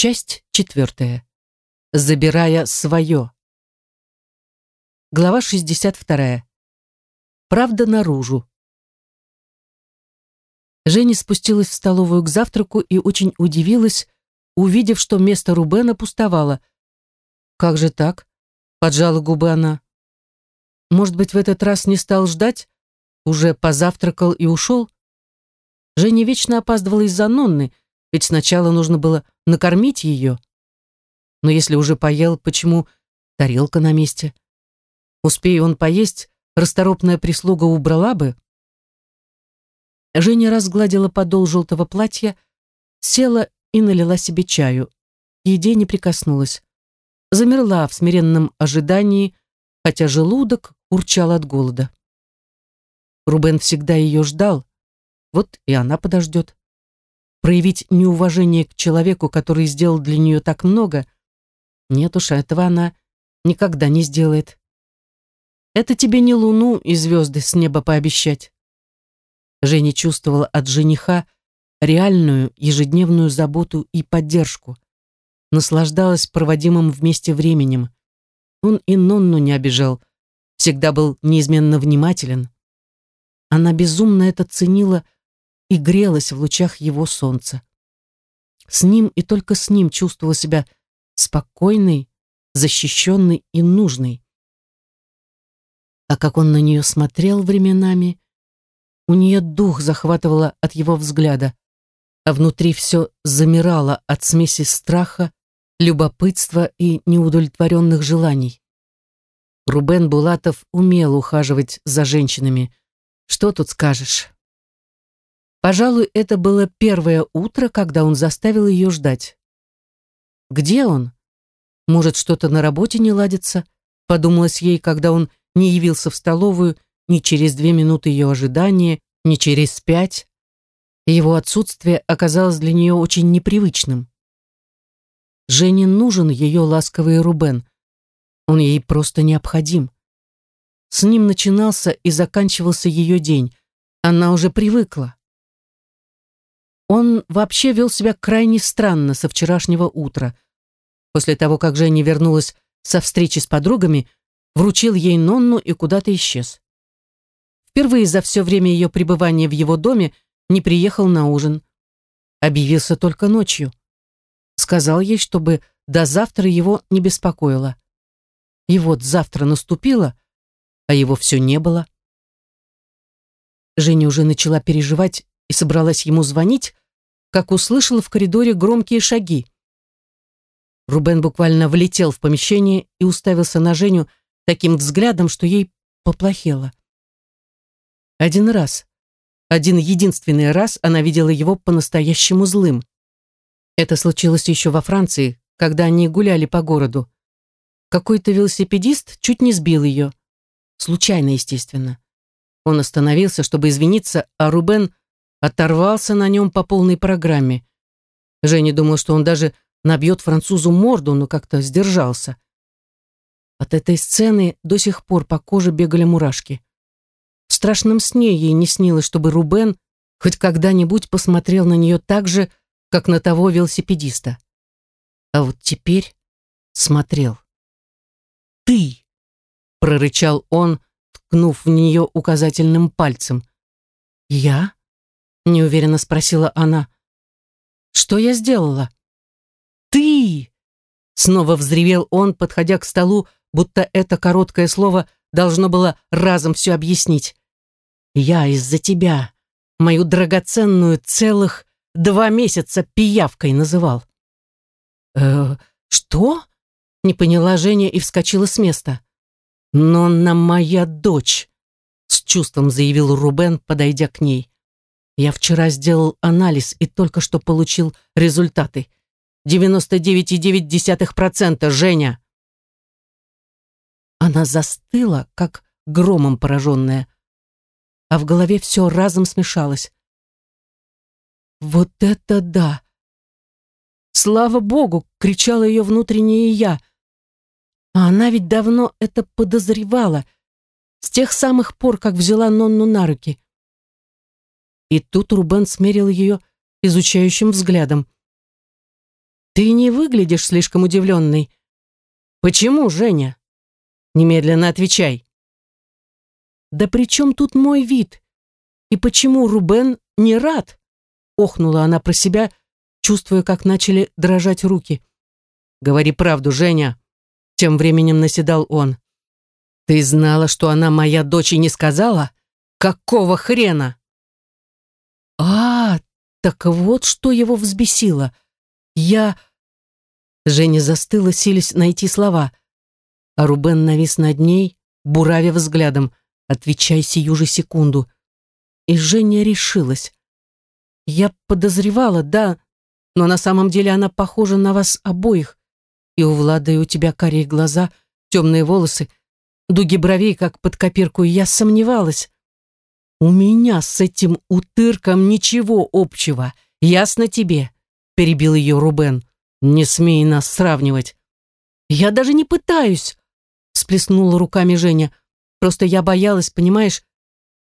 Часть четвертая. Забирая свое. Глава 62. Правда наружу. Женя спустилась в столовую к завтраку и очень удивилась, увидев, что место Рубена пустовало. «Как же так?» — поджала губы она. «Может быть, в этот раз не стал ждать? Уже позавтракал и ушел?» Женя вечно опаздывала из-за Нонны, ведь сначала нужно было накормить ее. Но если уже поел, почему тарелка на месте? Успея он поесть, расторопная прислуга убрала бы. Женя разгладила подол желтого платья, села и налила себе чаю. Еде не прикоснулась. Замерла в смиренном ожидании, хотя желудок урчал от голода. Рубен всегда ее ждал, вот и она подождет. Проявить неуважение к человеку, который сделал для нее так много, нет уж, этого она никогда не сделает. Это тебе не луну и звезды с неба пообещать. Женя чувствовала от жениха реальную ежедневную заботу и поддержку. Наслаждалась проводимым вместе временем. Он и Нонну не обижал, всегда был неизменно внимателен. Она безумно это ценила и грелась в лучах его солнца. С ним и только с ним чувствовала себя спокойной, защищенной и нужной. А как он на нее смотрел временами, у нее дух захватывало от его взгляда, а внутри все замирало от смеси страха, любопытства и неудовлетворенных желаний. Рубен Булатов умел ухаживать за женщинами. Что тут скажешь? Пожалуй, это было первое утро, когда он заставил ее ждать. Где он? Может, что-то на работе не ладится? Подумалось ей, когда он не явился в столовую ни через две минуты ее ожидания, ни через пять. его отсутствие оказалось для нее очень непривычным. Жене нужен ее ласковый Рубен. Он ей просто необходим. С ним начинался и заканчивался ее день. Она уже привыкла. Он вообще вел себя крайне странно со вчерашнего утра. После того, как Женя вернулась со встречи с подругами, вручил ей Нонну и куда-то исчез. Впервые за все время ее пребывания в его доме не приехал на ужин. Объявился только ночью. Сказал ей, чтобы до завтра его не беспокоило. И вот завтра наступило, а его все не было. Женя уже начала переживать и собралась ему звонить, как услышала в коридоре громкие шаги. Рубен буквально влетел в помещение и уставился на Женю таким взглядом, что ей поплохело. Один раз, один единственный раз она видела его по-настоящему злым. Это случилось еще во Франции, когда они гуляли по городу. Какой-то велосипедист чуть не сбил ее. Случайно, естественно. Он остановился, чтобы извиниться, а Рубен оторвался на нем по полной программе. Женя думал, что он даже набьет французу морду, но как-то сдержался. От этой сцены до сих пор по коже бегали мурашки. В страшном сне ей не снилось, чтобы Рубен хоть когда-нибудь посмотрел на нее так же, как на того велосипедиста. А вот теперь смотрел. «Ты!» — прорычал он, ткнув в нее указательным пальцем. «Я?» — неуверенно спросила она. «Что я сделала?» «Ты!» — снова взревел он, подходя к столу, будто это короткое слово должно было разом все объяснить. «Я из-за тебя мою драгоценную целых два месяца пиявкой называл». «Э, что?» — не поняла Женя и вскочила с места. «Но на моя дочь», — с чувством заявил Рубен, подойдя к ней. «Я вчера сделал анализ и только что получил результаты. 99,9%, Женя!» Она застыла, как громом пораженная, а в голове все разом смешалось. «Вот это да!» «Слава Богу!» — кричала ее внутреннее «я». А она ведь давно это подозревала, с тех самых пор, как взяла Нонну на руки. И тут Рубен смерил ее изучающим взглядом. Ты не выглядишь слишком удивленной. Почему, Женя? Немедленно отвечай. Да при чем тут мой вид? И почему Рубен не рад? Охнула она про себя, чувствуя, как начали дрожать руки. Говори правду, Женя. Тем временем наседал он. Ты знала, что она моя дочь и не сказала? Какого хрена? А, так вот что его взбесило. Я... Женя застыла, силясь найти слова. А Рубен навис над ней, буравя взглядом. «Отвечай сию же секунду». И Женя решилась. «Я подозревала, да, но на самом деле она похожа на вас обоих. И у Влада, и у тебя карие глаза, темные волосы, дуги бровей, как под копирку, я сомневалась. У меня с этим утырком ничего общего, ясно тебе?» перебил ее Рубен. «Не смей нас сравнивать». «Я даже не пытаюсь», — сплеснула руками Женя. «Просто я боялась, понимаешь?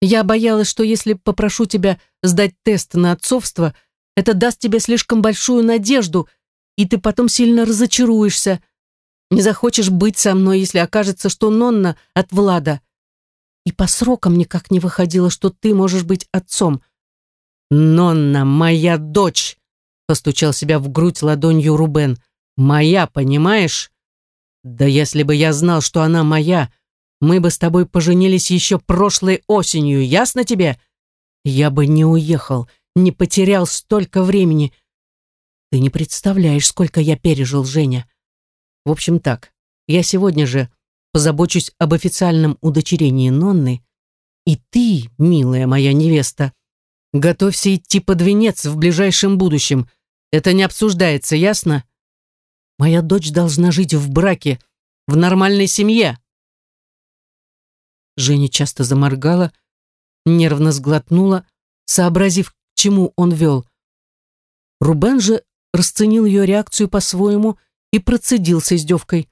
Я боялась, что если попрошу тебя сдать тест на отцовство, это даст тебе слишком большую надежду, и ты потом сильно разочаруешься. Не захочешь быть со мной, если окажется, что Нонна от Влада. И по срокам никак не выходило, что ты можешь быть отцом. «Нонна, моя дочь!» Постучал себя в грудь ладонью Рубен. «Моя, понимаешь? Да если бы я знал, что она моя, мы бы с тобой поженились еще прошлой осенью, ясно тебе? Я бы не уехал, не потерял столько времени. Ты не представляешь, сколько я пережил, Женя. В общем так, я сегодня же позабочусь об официальном удочерении Нонны, и ты, милая моя невеста, готовься идти под венец в ближайшем будущем, это не обсуждается, ясно? Моя дочь должна жить в браке, в нормальной семье. Женя часто заморгала, нервно сглотнула, сообразив, к чему он вел. Рубен же расценил ее реакцию по-своему и процедил с издевкой.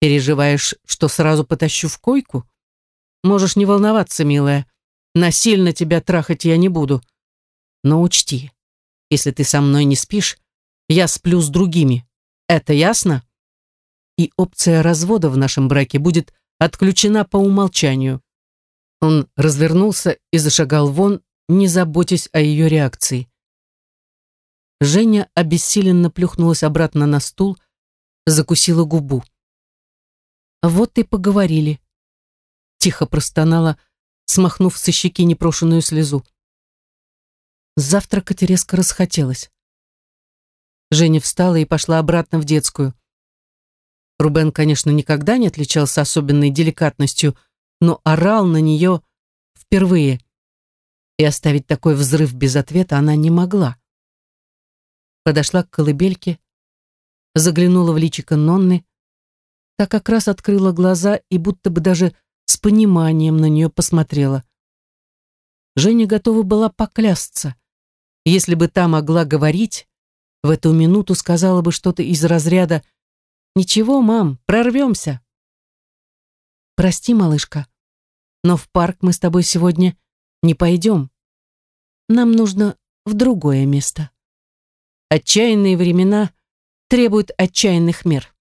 «Переживаешь, что сразу потащу в койку? Можешь не волноваться, милая. Насильно тебя трахать я не буду. Но учти, если ты со мной не спишь, я сплю с другими. Это ясно? И опция развода в нашем браке будет отключена по умолчанию. Он развернулся и зашагал вон, не заботясь о ее реакции. Женя обессиленно плюхнулась обратно на стул, закусила губу. «Вот и поговорили», — тихо простонала, смахнув со щеки непрошенную слезу. Завтракать резко расхотелось. Женя встала и пошла обратно в детскую. Рубен, конечно, никогда не отличался особенной деликатностью, но орал на нее впервые. И оставить такой взрыв без ответа она не могла. Подошла к колыбельке, заглянула в личико Нонны, та как раз открыла глаза и будто бы даже с пониманием на нее посмотрела. Женя готова была поклясться. Если бы та могла говорить, в эту минуту сказала бы что-то из разряда «Ничего, мам, прорвемся». «Прости, малышка, но в парк мы с тобой сегодня не пойдем. Нам нужно в другое место. Отчаянные времена требуют отчаянных мер».